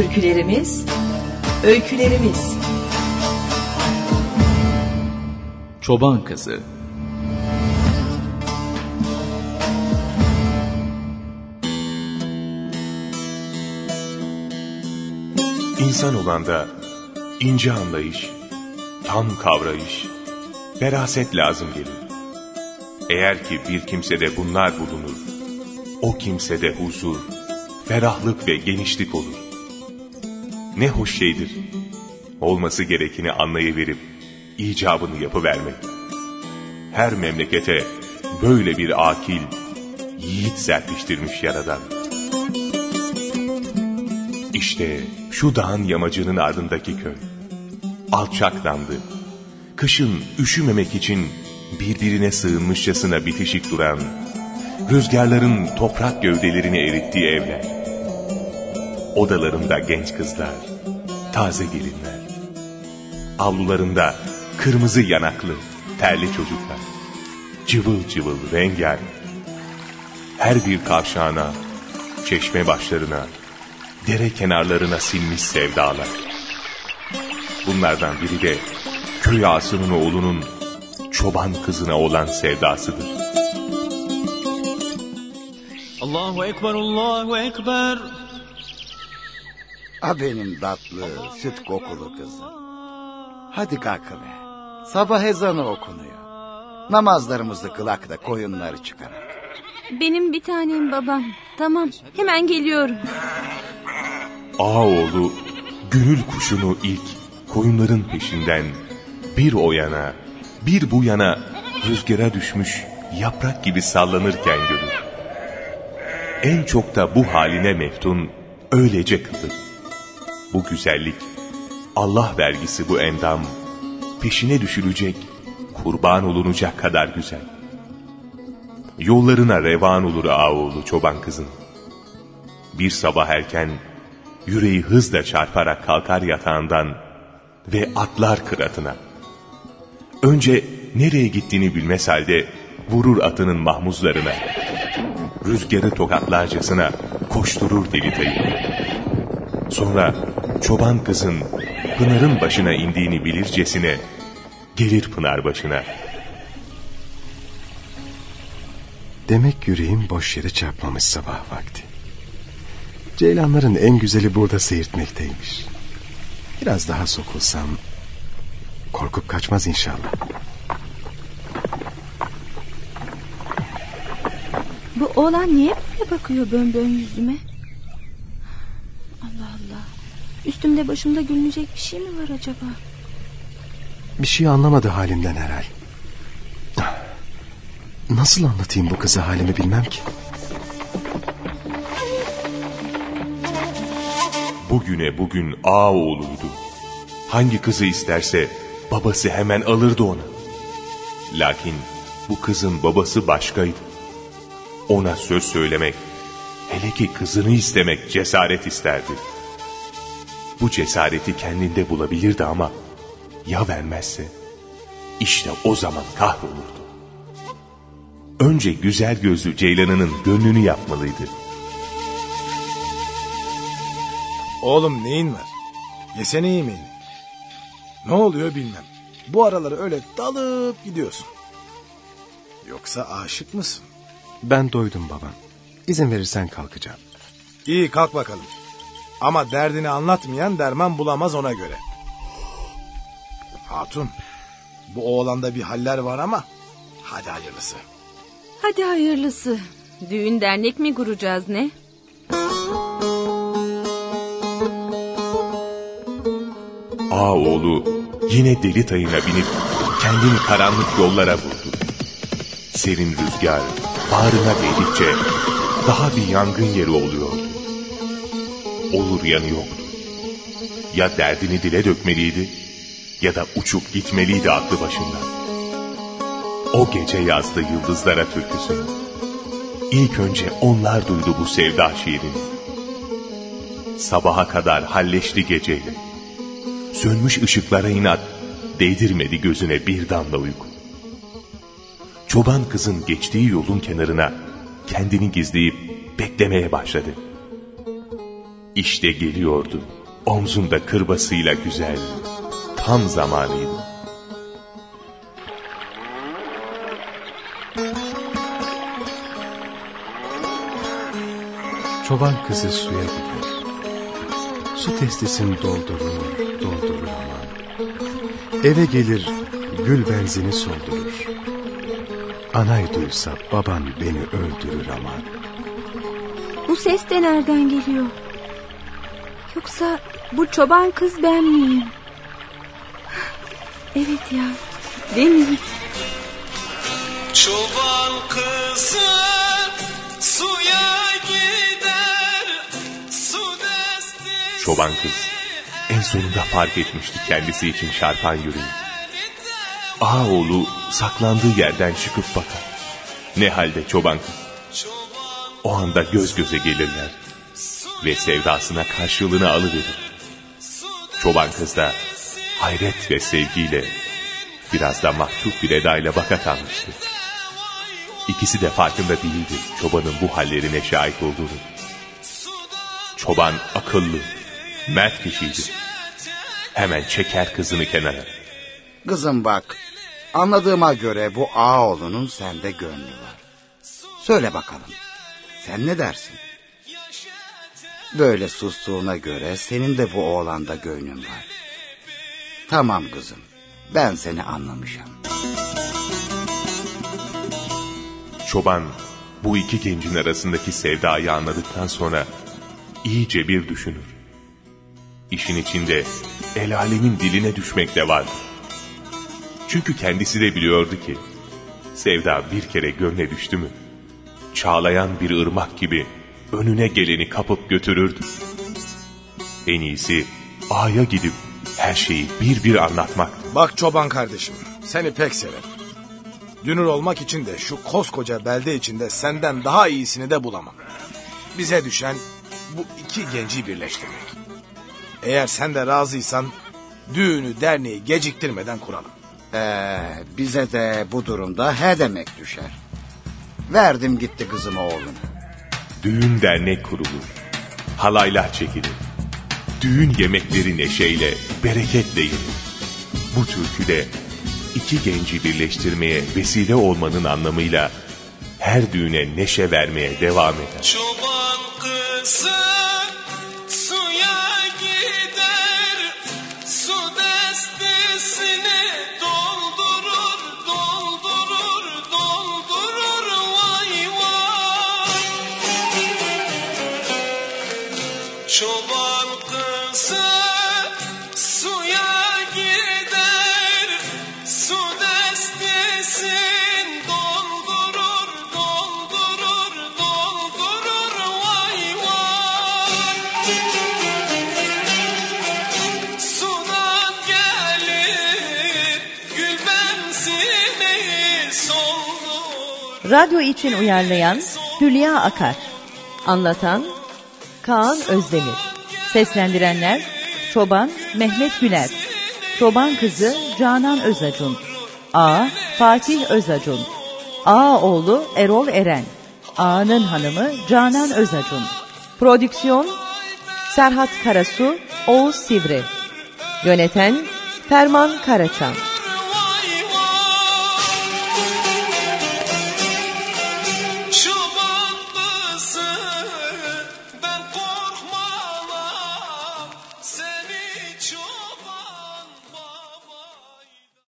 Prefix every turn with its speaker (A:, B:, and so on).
A: Türkülerimiz, öykülerimiz.
B: Çoban Kızı
C: İnsan olanda ince anlayış, tam kavrayış, feraset lazım gelir. Eğer ki bir kimsede bunlar bulunur, o kimsede huzur, ferahlık ve genişlik olur. Ne hoş şeydir, olması gerekeni anlayıverip icabını yapıvermek. Her memlekete böyle bir akil, yiğit serpiştirmiş Yaradan. İşte şu dağın yamacının ardındaki köy. Alçaklandı. Kışın üşümemek için birbirine sığınmışçasına bitişik duran, rüzgarların toprak gövdelerini erittiği evler. Odalarında genç kızlar, taze gelinler. Avlularında kırmızı yanaklı, terli çocuklar. Cıvıl cıvıl rengarenk. Her bir kavşağına, çeşme başlarına, dere kenarlarına sinmiş sevdalar. Bunlardan biri de köy ağasının oğlunun çoban kızına olan sevdasıdır.
D: Allahu Ekber, Allahu Ekber.
E: A benim tatlı, süt kokulu kızım. Hadi kalk be. Sabah ezanı okunuyor. Namazlarımızı kılak da koyunları çıkarak.
F: Benim bir tanem babam. Tamam hemen geliyorum.
C: Ağaoğlu gönül kuşunu ilk koyunların peşinden bir o yana bir bu yana rüzgara düşmüş yaprak gibi sallanırken görür. En çok da bu haline meftun öylece kılır. Bu güzellik, Allah vergisi bu endam, peşine düşülecek, kurban olunacak kadar güzel. Yollarına revan olur ağoğlu çoban kızın. Bir sabah erken, yüreği hızla çarparak kalkar yatağından ve atlar kıratına. Önce nereye gittiğini bilmez halde vurur atının mahmuzlarına. Rüzgarı tokatlarcasına koşturur delitayı. Sonra çoban kızın Pınar'ın başına indiğini bilircesine gelir Pınar başına.
G: Demek yüreğim boş yere çarpmamış sabah vakti. Ceylanların en güzeli burada seyirtmekteymiş. Biraz daha sokulsam korkup kaçmaz inşallah.
F: Bu oğlan niye böyle bakıyor bön bön yüzüme? Üstümde başımda gülünecek bir şey mi var acaba?
G: Bir şey anlamadı halimden herhal. Nasıl anlatayım bu kıza halimi bilmem ki.
C: Bugüne bugün ağa oğluydu. Hangi kızı isterse babası hemen alırdı ona. Lakin bu kızın babası başkaydı. Ona söz söylemek, hele ki kızını istemek cesaret isterdi. Bu cesareti kendinde bulabilirdi ama ya vermezse? İşte o zaman kahrolurdu. Önce güzel gözlü Ceylan'ının gönlünü yapmalıydı.
H: Oğlum neyin var? Yesene yemeğini. Ne oluyor bilmem. Bu araları öyle dalıp gidiyorsun. Yoksa aşık mısın?
G: Ben doydum babam. İzin verirsen kalkacağım.
H: İyi kalk bakalım. Ama derdini anlatmayan derman bulamaz ona göre. Hatun, bu oğlanda bir haller var ama hadi hayırlısı.
F: Hadi hayırlısı. Düğün dernek mi kuracağız ne?
C: Ağaoğlu yine deli tayına binip kendini karanlık yollara vurdu. Serin rüzgar bağrına değdikçe daha bir yangın yeri oluyordu. Olur yanı yoktu. Ya derdini dile dökmeliydi ya da uçup gitmeliydi aklı başından. O gece yazdı yıldızlara türküsünü. İlk önce onlar duydu bu sevda şiirini. Sabaha kadar halleşti geceyle. Sönmüş ışıklara inat, değdirmedi gözüne bir damla uyku. Çoban kızın geçtiği yolun kenarına kendini gizleyip beklemeye başladı. İşte geliyordu. Omzunda kırbasıyla güzel. Tam zamanıydı.
G: Çoban kızı suya gider. Su testisini doldurur, doldurur aman. Eve gelir, gül benzini soldurur. Anay duysa baban beni öldürür aman.
F: Bu ses de nereden geliyor? Yoksa bu çoban kız ben miyim? Evet ya, benim.
D: Çoban kızı suya gider su
C: Çoban kız en sonunda fark etmişti kendisi için çarpan yüreği. Ağaoğlu saklandığı yerden çıkıp bakar. Ne halde çoban kız? O anda göz göze gelirler ve sevdasına karşılığını alıverir. Çoban kız da hayret ve sevgiyle biraz da mahcup bir edayla baka kalmıştı. İkisi de farkında değildi çobanın bu hallerine şahit olduğunu. Çoban akıllı, mert kişiydi. Hemen çeker kızını kenara.
E: Kızım bak, anladığıma göre bu Ağoğlu'nun sende gönlü var. Söyle bakalım, sen ne dersin? Böyle sustuğuna göre senin de bu oğlanda gönlün var. Tamam kızım, ben seni anlamışım.
C: Çoban bu iki gencin arasındaki sevdayı anladıktan sonra iyice bir düşünür. İşin içinde el alemin diline düşmek de vardı. Çünkü kendisi de biliyordu ki sevda bir kere gönle düştü mü çağlayan bir ırmak gibi önüne geleni kapıp götürürdü. En iyisi A'ya gidip her şeyi bir bir anlatmak.
H: Bak çoban kardeşim seni pek severim. Dünür olmak için de şu koskoca belde içinde senden daha iyisini de bulamam. Bize düşen bu iki genci birleştirmek. Eğer sen de razıysan düğünü derneği geciktirmeden kuralım.
E: Ee, bize de bu durumda he demek düşer. Verdim gitti kızıma oğlum.
C: Düğün dernek kurulur. Halaylar çekilir. Düğün yemekleri neşeyle, bereketle yenir. Bu türküde iki genci birleştirmeye vesile olmanın anlamıyla her düğüne neşe vermeye devam eder.
D: Çoban kızı Çoban kızı suya gider su destisin doldurur doldurur doldurur vay vay Sudan gelir gül benzini soldur
I: Radyo için uyarlayan Hülya Akar. Anlatan Kaan Özdemir. Seslendirenler Çoban Mehmet Güler. Çoban kızı Canan Özacun. A. Fatih Özacun. A oğlu Erol Eren. A'nın hanımı Canan Özacun. Prodüksiyon Serhat Karasu, Oğuz Sivri. Yöneten Ferman Karaçam.